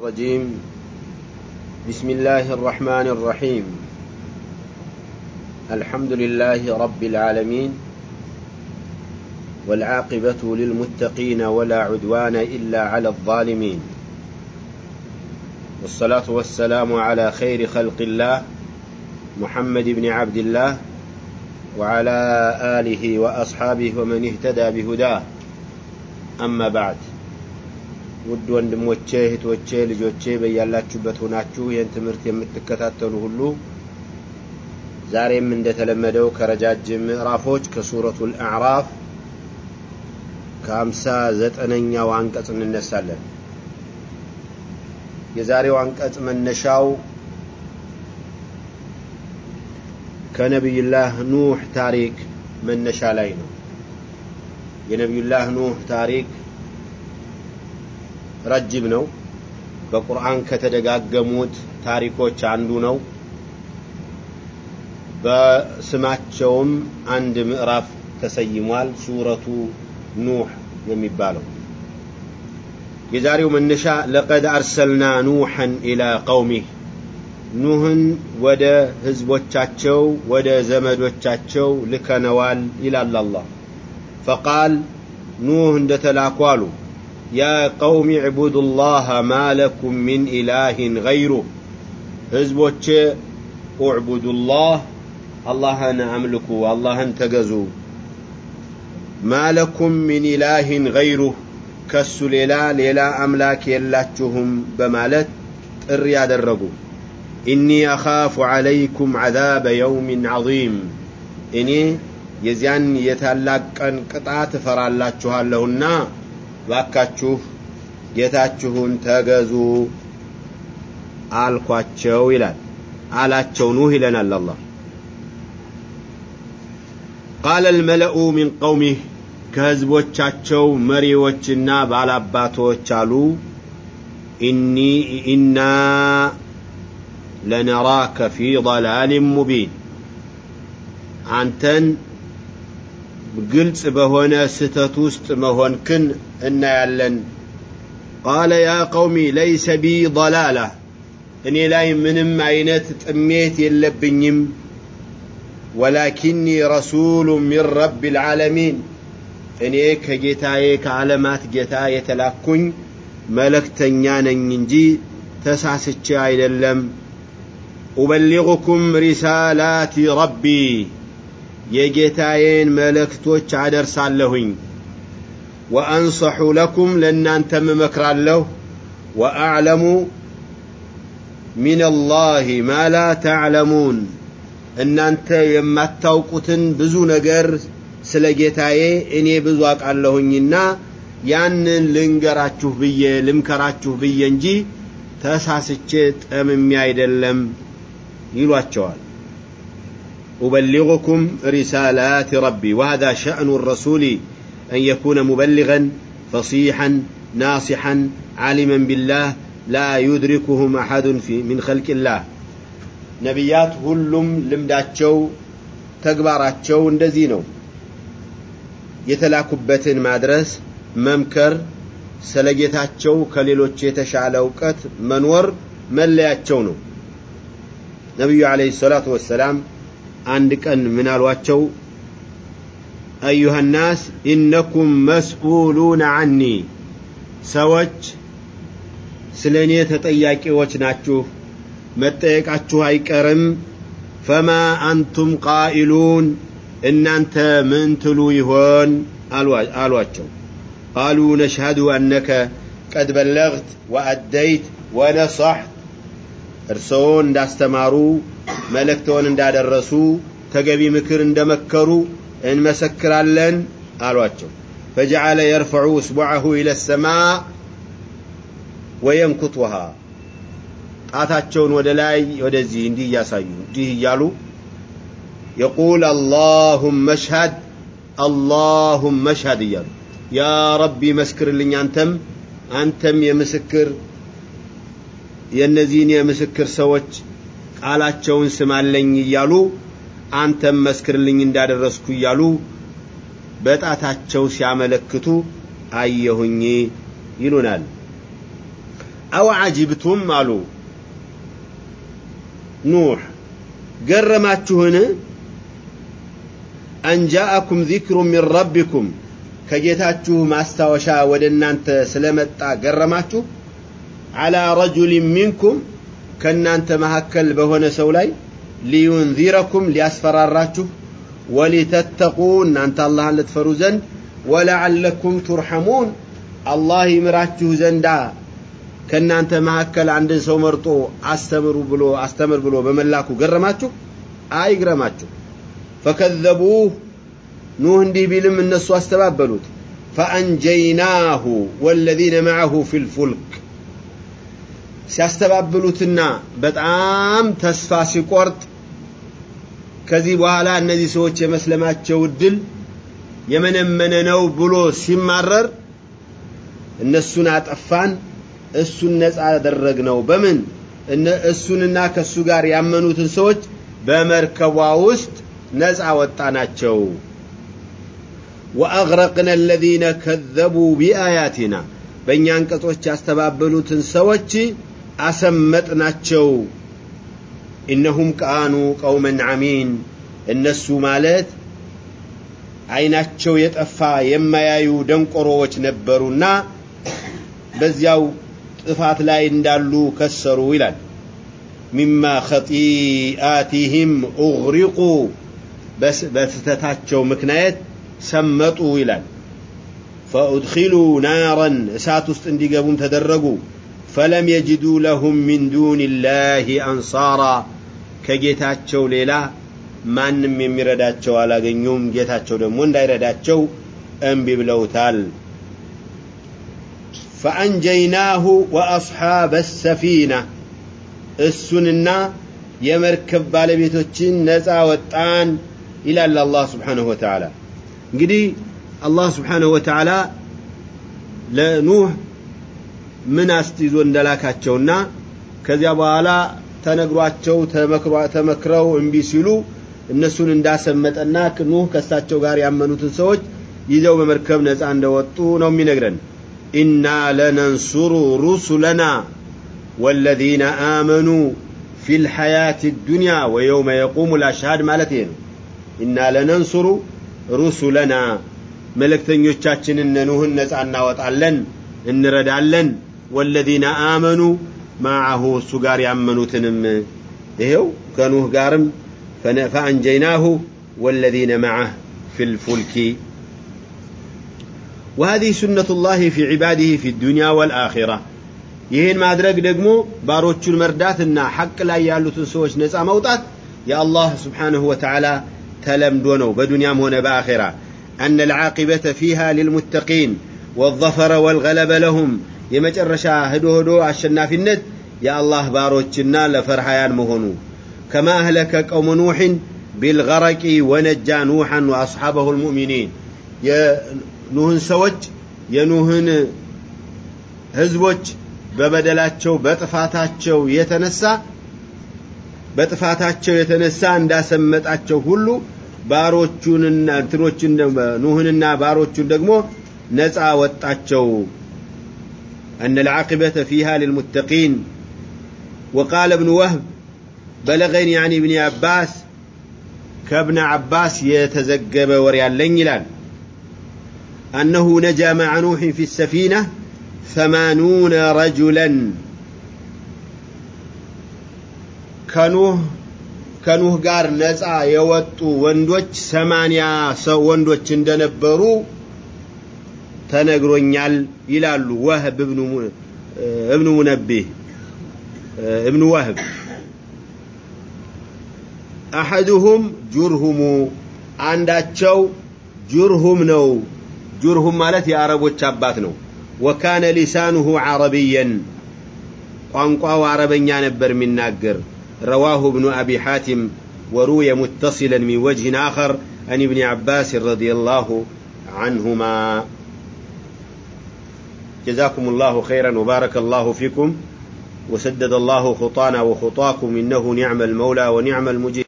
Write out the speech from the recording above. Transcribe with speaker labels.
Speaker 1: الرجيم. بسم الله الرحمن الرحيم. الحمد لله رب العالمين والعاقبة للمتقين ولا عدوان إلا على الظالمين. والصلاة والسلام على خير خلق الله محمد بن عبد الله وعلى آله وأصحابه ومن اهتدى بهداه. أما بعد ውድ ወንድሞቼ እህቶቼ ልጆቼ በያላችሁበት ሆናችሁ ይህን ትምህርት የምትከታተሉ ሁሉ ዛሬም እንደተለመደው ከረጃጅም ምዕራፎች ከሱረቱል አዕራፍ ከሀምሳ ዘጠነኛው አንቀጽ እንነሳለን። የዛሬው አንቀጽ መነሻው ከነቢዩላህ ኑህ ታሪክ መነሻ ላይ ነው። የነቢዩላህ ኑህ ታሪክ ረጅም ነው። በቁርአን ከተደጋገሙት ታሪኮች አንዱ ነው። በስማቸውም አንድ ምዕራፍ ተሰይሟል። ሱረቱ ኑህ የሚባለው የዛሬው መነሻ ለቀድ አርሰልና ኑሐን ኢላ ቀውሚህ ኑህን ወደ ህዝቦቻቸው ወደ ዘመዶቻቸው ልከነዋል ይላል አላህ። ፈቃል ኑህ እንደተላኩ አሉ يا قوم اعبدوا الله ما لكم من إله غيره. حزبوچ اعبدوا الله. الله أنا أملكوا والله انت تجزوا ما لكم من إله غيره. كسل لا ليلا أملاك يلاتهم بمالت طري يدرغوا إني أخاف عليكم عذاب يوم عظيم. إني يزيان يتالقن قطعة فرالاتحالهنا ባካችሁ ጌታችሁን ተገዙ አልኳቸው ይላል አላቸው ኑህ ይለናል አላህ ቃለ ልመለኡ ሚን ቀውሚህ ከህዝቦቻቸው መሪዎችና ባላባቶች አሉ ኢኒ ኢና ለነራከ ፊ ضላል ሙቢን አንተን بقلت بهنا ستتوست مهون كن إن يعلن. قال يا قومي ليس بي ضلالة. إني لا منم عينات تأميت يلبنيم. ولكني رسول من رب العالمين. إني كجتايك علامات جتاية لكن ملك تنيانا ينجي تسع ستشاي للم أبلغكم رسالات ربي. የጌታዬን መልእክቶች አደርሳለሁኝ። ወአንሰሑ ለኩም ለእናንተም እመክራለሁ። ወአዕለሙ አላህ ማ ላ ተዕለሙን። እናንተ የማታውቁትን ብዙ ነገር ስለ ጌታዬ እኔ ብዙ አውቃለሁኝና ያንን ልንገራችሁ ብዬ ልምከራችሁ ብዬ እንጂ ተሳስቼ ጠምሜ አይደለም ይሏቸዋል أبلغكم رسالات ربي وهذا شأن الرسول أن يكون مبلغا فصيحا ناصحا عالما بالله لا يدركهم أحد في من خلق الله. نبيات هلم لمداتشو تكباراتشو اندزينو يتلاكبتن مدرس ممكر سلجتاتشو تشيتش على وقت منور ملياتشونو نبي عليه الصلاة والسلام عندك من الواتشو أيها الناس إنكم مسؤولون عني سوج سلنية تطياكي وشناتشو متأيك أتشو هاي كرم فما أنتم قائلون إن أنت من تلويهون الواتشو قالوا نشهد أنك قد بلغت وأديت ونصحت እርስዎ እንዳስተማሩ መልእክተውን እንዳደረሱ ተገቢ ምክር እንደመከሩ እንመሰክራለን አሏቸው ፈጀዓለ የርፈዑ እስቡዐሁ ኢለ ሰማ ወየንኩትሃ ጣታቸውን ወደ ላይ ወደዚህ እንዲህ እያሳዩ እንዲህ እያሉ የቁል አላሁመ እሽሀድ አላሁመ እሽሀድ እያሉ ያ ረቢ መስክርልኝ አንተም አንተም የምስክር የእነዚህን የምስክር ሰዎች ቃላቸውን ስማለኝ እያሉ አንተም መስክርልኝ እንዳደረስኩ እያሉ በጣታቸው ሲያመለክቱ አየሁኝ ይሉናል። አው አጅብቱም አሉ ኑህ ገረማችሁን አንጃአኩም ዚክሩ ሚን ረቢኩም ከጌታችሁ ማስታወሻ ወደ እናንተ ስለመጣ ገረማችሁ على رجل منكم ከእናንተ መካከል በሆነ ሰው ላይ ሊዩንዚረኩም ሊያስፈራራችሁ ወሊተተቁ እናንተ አላህን ልትፈሩ ዘንድ ወለዓለኩም ቱርሐሙን አላህ ይምራችሁ ዘንዳ ከእናንተ መካከል አንድን ሰው መርጦ አስተምሩ ብሎ አስተምር ብሎ በመላኩ ገረማችሁ አይግረማችሁ ፈከዘቡህ ኑህ እንዲህ ቢልም እነሱ አስተባበሉት ፈአንጀይናሁ ወለዚነ መዐሁ ፊልፉልክ ሲያስተባብሉትና በጣም ተስፋ ሲቆርጥ ከዚህ በኋላ እነዚህ ሰዎች የመስለማቸው እድል የመነመነ ነው ብሎ ሲማረር እነሱን አጠፋን እሱን ነፃ አደረግነው በምን? እሱንና ከሱ ጋር ያመኑትን ሰዎች በመርከቧ ውስጥ ነፃ ወጣናቸው። ወአግረቅና አለዚነ ከዘቡ ቢአያቲና በእኛ አንቀጾች ያስተባበሉትን ሰዎች አሰመጥናቸው። ኢነሁም ቃኑ ቀውመን አሚን እነሱ ማለት አይናቸው የጠፋ የማያዩ ደንቆሮዎች ነበሩና በዚያው ጥፋት ላይ እንዳሉ ከሰሩ ይላል። ሚማ ኸጢአቲህም ኡግሪቁ በስተታቸው ምክንያት ሰመጡ ይላል። ፈኡድኪሉ ናረን እሳት ውስጥ እንዲገቡም ተደረጉ ፈለም የጅዱ ለሁም ሚን ዱን ላህ አንሳራ ከጌታቸው ሌላ ማንም የሚረዳቸው አላገኙም። ጌታቸው ደግሞ እንዳይረዳቸው እምቢ ብለውታል። ፈአንጀይናሁ ወአስሓበ ሰፊና እሱንና የመርከብ ባለቤቶችን ነፃ ወጣን ይላል አላህ ስብሓንሁ ወተዓላ። እንግዲህ አላህ ስብሓንሁ ወተዓላ ለኑህ ምን አስይዞ እንደላካቸውና ከዚያ በኋላ ተነግሯቸው ተመክረው እምቢ ሲሉ እነሱን እንዳሰመጠና ኑህ ከእሳቸው ጋር ያመኑትን ሰዎች ይዘው በመርከብ ነፃ እንደወጡ ነው የሚነግረን። ኢና ለነንሱሩ ሩሱለና ወለዚነ አመኑ ፊ ልሐያት ዱንያ ወየውመ የቁሙ ልአሽሃድ ማለት ይሄ ነው። ኢና ለነንሱሩ ሩሱለና መልእክተኞቻችንን ኑህን ነፃ እናወጣለን እንረዳለን ወለዚነ አመኑ ማዐሁ እሱ ጋር ያመኑትንም ይሄው ከኑህ ጋርም ፈአንጀይናሁ ወለዚነ መዐህ ፊ ልፉልኪ وهذه سنة الله في عباده في الدنيا والآخرة ይህን ማድረግ ደግሞ ባሮቹን መርዳትና ሐቅ ላይ ያሉትን ሰዎች ነፃ መውጣት የአላህ ስብሓንሁ ወተዓላ ተለምዶ ነው በዱንያም ሆነ በአኼራ أن العاقبة فيها للمتقين والظفر والغلب لهم የመጨረሻ ህዶ ህዶ አሸናፊነት የአላህ ባሮችና ለፈርሃያን መሆኑ። ከማ አህለከ ቀውመ ኑሕን ቢልገረቂ ወነጃ ኑሐን ወአስሓበሁ ልሙእሚኒን። የኑህን ሰዎች የኑህን ህዝቦች በበደላቸው በጥፋታቸው የተነሳ በጥፋታቸው የተነሳ እንዳሰመጣቸው ሁሉ ባሮቹንና እንትኖችን ኑህንና ባሮቹን ደግሞ ነፃ ወጣቸው أن العاقبة فيها للمتقين. وقال ابن وهب بلغني عن يعني ابن عباس كابن عباس يتزقب وريال لنجلان أنه نجا مع نوح في السفينة ثمانون رجلا. كنوه كنوه قار نزع يوتو وندوج ثمانية وندوج اندنبرو ተነግሮኛል ይላሉ ወህብ እብኑ ሙነቢህ እብኑ ወህብ አሐዱሁም ጁርሁሙ አንዳቸው ጁርሁም ነው ጁርሁም ማለት የአረቦች አባት ነው ወካነ ሊሳኑሁ ዓረብየን ቋንቋው አረበኛ ነበር የሚናገር رواه ابن أبي حاتم وروي متصلا من وجه آخر عن ابن عباس رضي الله عنهما جزاكم الله خيرا وبارك الله فيكم وسدد الله خطانا وخطاكم إنه نعم المولى ونعم المجيب.